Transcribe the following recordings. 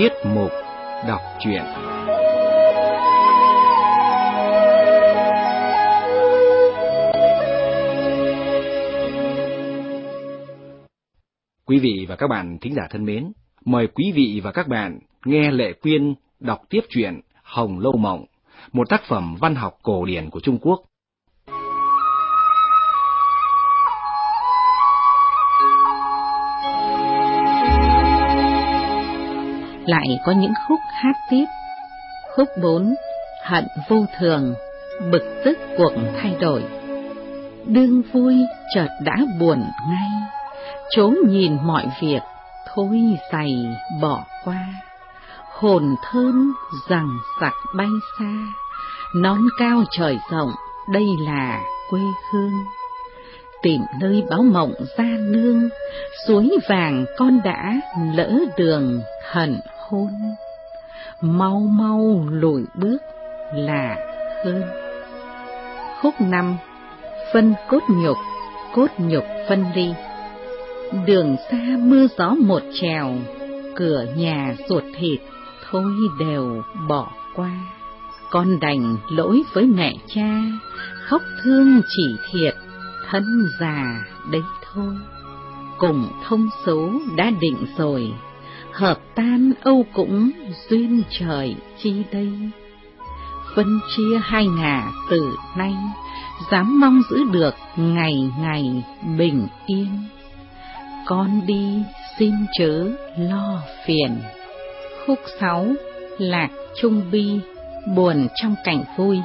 Tiết mục đọc truyện. Quý vị và các bạn thính giả thân mến, mời quý vị và các bạn nghe Lệ Quyên đọc tiếp truyện Hồng Lâu Mộng, một tác phẩm văn học cổ điển của Trung Quốc lại có những khúc hát tiếp. Khúc 4, hận vô thường, bực tức cuộc thay đổi. Đương vui chợt đã buồn ngay, chốn nhìn mọi việc, thôi dày bỏ qua. Hồn thơm rằng sặc bay xa, nón cao trời rộng, đây là quê hương tìm nơi báo mộng ra nương, suối vàng con đã lỡ đường hận hôn, mau mau lùi bước là hơn. Khúc năm Phân cốt nhục, cốt nhục phân ly Đường xa mưa gió một trèo, cửa nhà ruột thịt, thôi đều bỏ qua. Con đành lỗi với mẹ cha, khóc thương chỉ thiệt, thân già đấy thôi. Cùng thông số đã định rồi, hợp tan âu cũng duyên trời chi đây. Phân chia hai ngả từ nay, dám mong giữ được ngày ngày bình yên. Con đi xin chớ lo phiền. Khúc sáu Lạc Trung Bi buồn trong cảnh vui.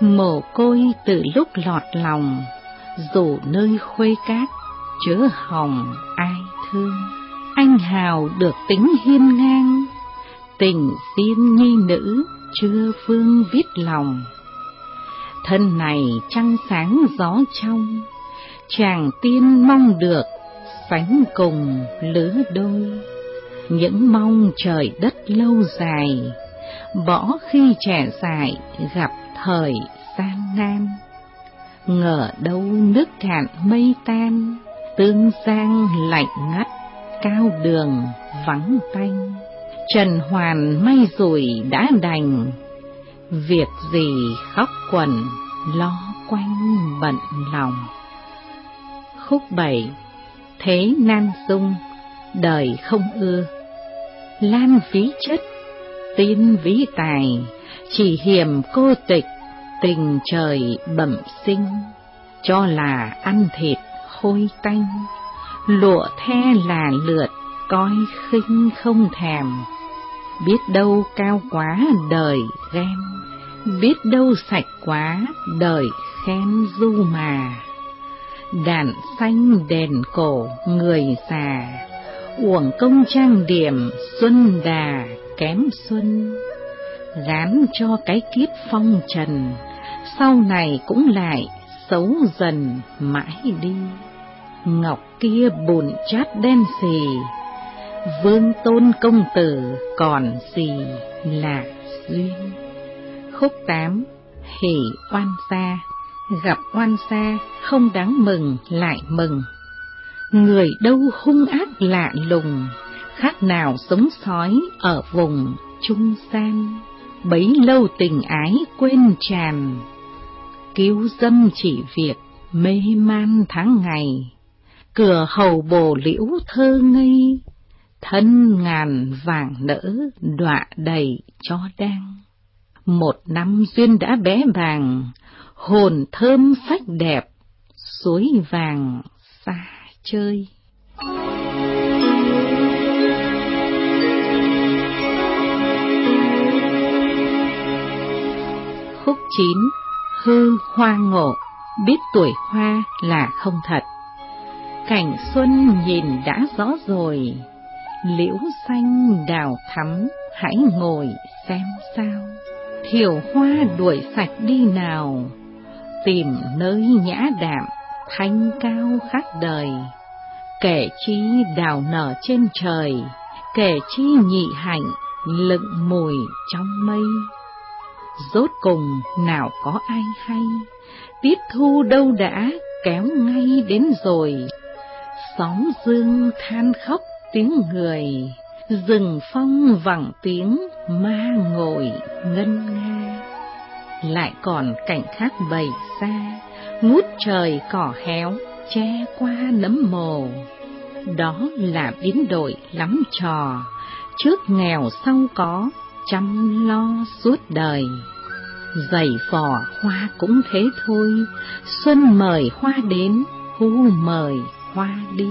Mồ côi từ lúc lọt lòng, dù nơi khuê cát, chớ hồng ai thương anh hào được tính hiên ngang, tình tiên nhi nữ chưa phương viết lòng. Thân này trăng sáng gió trong, chàng tiên mong được sánh cùng lứa đôi. Những mong trời đất lâu dài, bỏ khi trẻ dài gặp thời gian nan. Ngờ đâu nước cạn mây tan, tương giang lạnh ngắt cao đường vắng tanh, Trần Hoàn may rồi đã đành, việc gì khóc quần lo quanh bận lòng. Khúc bảy Thế nan dung, đời không ưa, Lan phí chất, tin ví tài, chỉ hiểm cô tịch, tình trời bẩm sinh, cho là ăn thịt hôi tanh lụa the là lượt, coi khinh không thèm. Biết đâu cao quá đời ghen, biết đâu sạch quá đời khen du mà. Đàn xanh đèn cổ người già, uổng công trang điểm xuân đà kém xuân. Gán cho cái kiếp phong trần, sau này cũng lại xấu dần mãi đi ngọc kia bùn chát đen xì, vương tôn công tử còn gì là duyên. Khúc tám Hỷ oan xa, gặp oan xa không đáng mừng lại mừng. Người đâu hung ác lạ lùng, khác nào sống sói ở vùng trung san, bấy lâu tình ái quên tràn, cứu dâm chỉ việc mê man tháng ngày cửa hầu bồ liễu thơ ngây, thân ngàn vàng nỡ đọa đầy cho đang. Một năm duyên đã bé vàng hồn thơm phách đẹp, suối vàng xa chơi. Khúc chín Hư hoa ngộ, biết tuổi hoa là không thật. Cảnh xuân nhìn đã rõ rồi, liễu xanh đào thắm, hãy ngồi xem sao. Thiểu hoa đuổi sạch đi nào, tìm nơi nhã đạm, thanh cao khác đời. Kẻ chi đào nở trên trời, kẻ chi nhị hạnh, lựng mùi trong mây. Rốt cùng nào có ai hay, tiết thu đâu đã kéo ngay đến rồi. Sóng dương than khóc tiếng người, rừng phong vẳng tiếng ma ngồi ngân nga. Lại còn cảnh khác bầy xa ngút trời cỏ héo, che qua nấm mồ. Đó là biến đổi lắm trò, trước nghèo sau có, chăm lo suốt đời. Giày vỏ hoa cũng thế thôi, xuân mời hoa đến, thu mời hoa đi.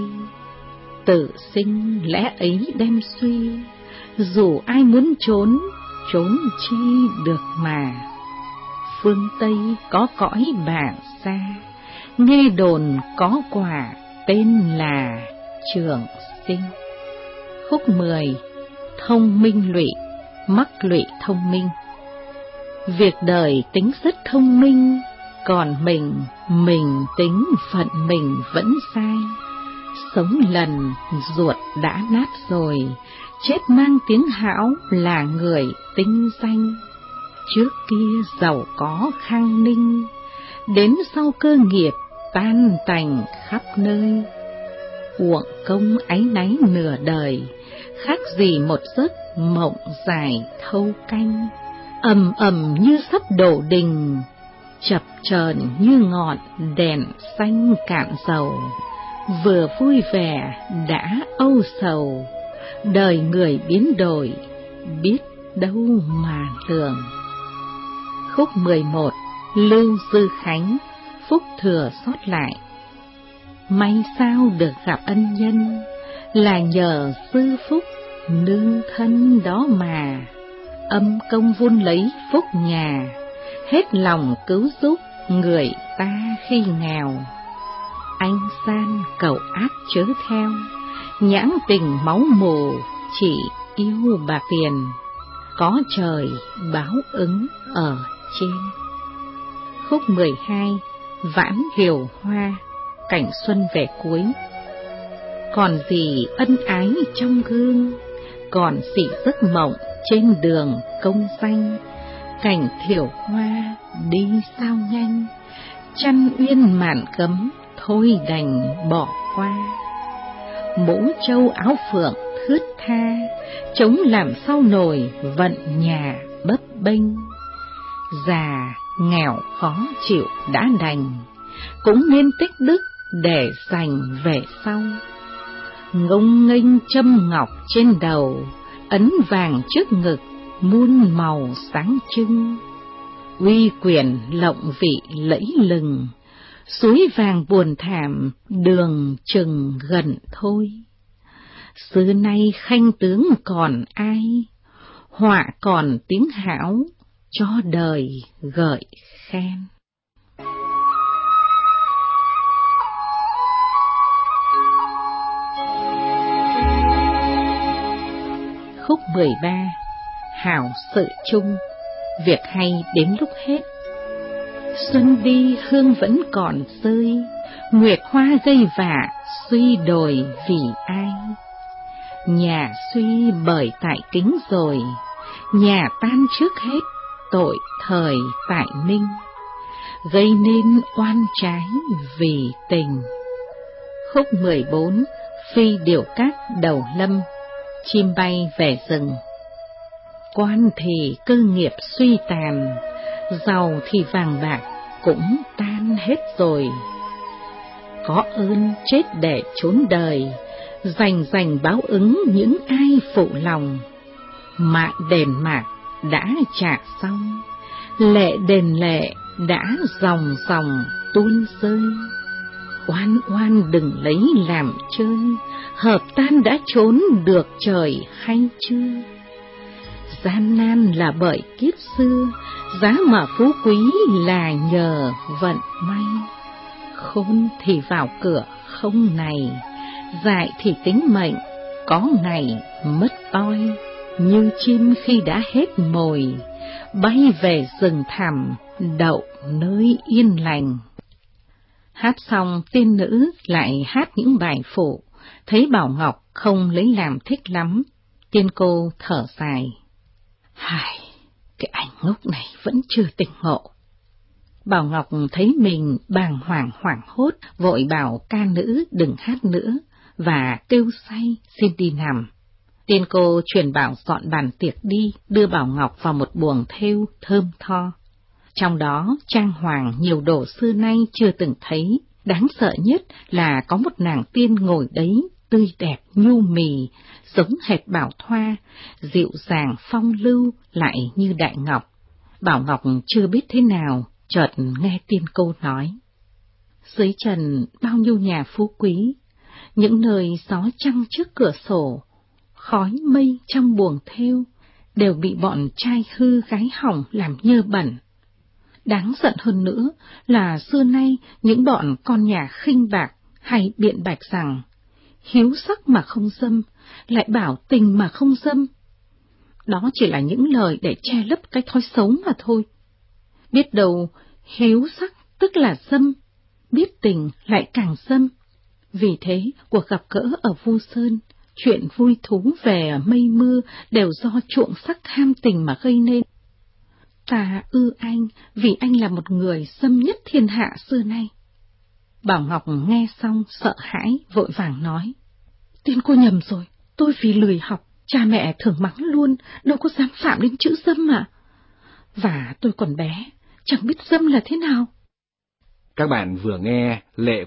Tự sinh lẽ ấy đem suy, dù ai muốn trốn, trốn chi được mà. Phương Tây có cõi bà xa, nghe đồn có quả tên là trường sinh. Khúc mười Thông minh lụy, mắc lụy thông minh. Việc đời tính rất thông minh, còn mình, mình tính phận mình vẫn sai. Sống lần, ruột đã nát rồi, chết mang tiếng hão là người tinh danh. Trước kia giàu có khang ninh, đến sau cơ nghiệp tan tành khắp nơi. Uổng công áy náy nửa đời, khác gì một giấc mộng dài thâu canh, ầm ầm như sắp đổ đình, chập chờn như ngọn đèn xanh cạn dầu, vừa vui vẻ đã âu sầu, đời người biến đổi, biết đâu mà lường. Khúc 11 Lưu Dư Khánh Phúc Thừa sót lại. May sao được gặp ân nhân, là nhờ sư phúc nương thân đó mà, âm công vun lấy phúc nhà, hết lòng cứu giúp người ta khi nghèo. Anh san cầu ác chớ theo, nhãn tình máu mù chỉ yêu bà tiền, có trời báo ứng ở trên. Khúc 12 Vãn hiểu Hoa Cảnh xuân về cuối Còn gì ân ái trong gương Còn xỉ giấc mộng trên đường công danh Cảnh thiểu hoa đi sao nhanh? Chăn uyên mạn cấm thôi đành bỏ qua. Mũ châu áo phượng thướt tha Chống làm sao nổi vận nhà bấp bênh. Già nghèo khó chịu đã đành cũng nên tích đức để dành về sau. Ngông nghênh châm ngọc trên đầu, ấn vàng trước ngực, muôn màu sáng trưng. Uy quyền lộng vị lẫy lừng, suối vàng buồn thảm, đường chừng gần thôi. Xưa nay khanh tướng còn ai, họa còn tiếng hảo, cho đời gợi khen. Khúc 13 Hảo sự chung. Việc hay đến lúc hết. Xuân đi, hương vẫn còn rơi. Nguyệt hoa gây vả, Suy đồi vì ai? Nhà suy bởi tại kính rồi. Nhà tan trước hết, Tội thời tại ninh Gây nên oan trái vì tình. Khúc 14 Phi điều cát đầu lâm. Chim bay về rừng. Quan thì cơ nghiệp suy tàn, giàu thì vàng bạc cũng tan hết rồi. Có ơn chết để trốn đời, dành dành báo ứng những ai phụ lòng. Mạng đền mạc đã trả xong, lệ đền lệ đã dòng dòng tuôn rơi. Oan oan đừng lấy làm chơi, hợp tan đã trốn được trời hay chưa? Gian nan là bởi kiếp xưa, giá mà phú quý là nhờ vận may. Khôn thì vào cửa không này, dại thì tính mệnh, có ngày mất toi, như chim khi đã hết mồi, bay về rừng thẳm, đậu nơi yên lành. Hát xong tiên nữ lại hát những bài phụ, thấy Bảo Ngọc không lấy làm thích lắm, tiên cô thở dài. Hài, cái anh ngốc này vẫn chưa tỉnh ngộ. Bảo Ngọc thấy mình bàng hoàng hoảng hốt, vội bảo ca nữ đừng hát nữa, và kêu say xin đi nằm. Tiên cô truyền bảo dọn bàn tiệc đi, đưa Bảo Ngọc vào một buồng thêu thơm tho. Trong đó trang hoàng nhiều đồ xưa nay chưa từng thấy, đáng sợ nhất là có một nàng tiên ngồi đấy, tươi đẹp nhu mì, giống hệt Bảo Thoa, dịu dàng phong lưu lại như Đại Ngọc. Bảo Ngọc chưa biết thế nào, chợt nghe tiên cô nói. Dưới trần bao nhiêu nhà phú quý, những nơi gió trăng trước cửa sổ, khói mây trong buồng thêu, đều bị bọn trai hư gái hỏng làm nhơ bẩn. Đáng giận hơn nữa là xưa nay những bọn con nhà khinh bạc hay biện bạch rằng hiếu sắc mà không dâm, lại bảo tình mà không dâm. Đó chỉ là những lời để che lấp cái thói xấu mà thôi. Biết đâu hiếu sắc tức là dâm, biết tình lại càng dâm. Vì thế, cuộc gặp gỡ ở Vu Sơn, chuyện vui thú về mây mưa đều do chuộng sắc ham tình mà gây nên. Ta ư anh vì anh là một người xâm nhất thiên hạ xưa nay. Bảo Ngọc nghe xong sợ hãi, vội vàng nói. Tiên cô nhầm rồi, tôi vì lười học, cha mẹ thường mắng luôn, đâu có dám phạm đến chữ dâm mà. Và tôi còn bé, chẳng biết dâm là thế nào. Các bạn vừa nghe Lệ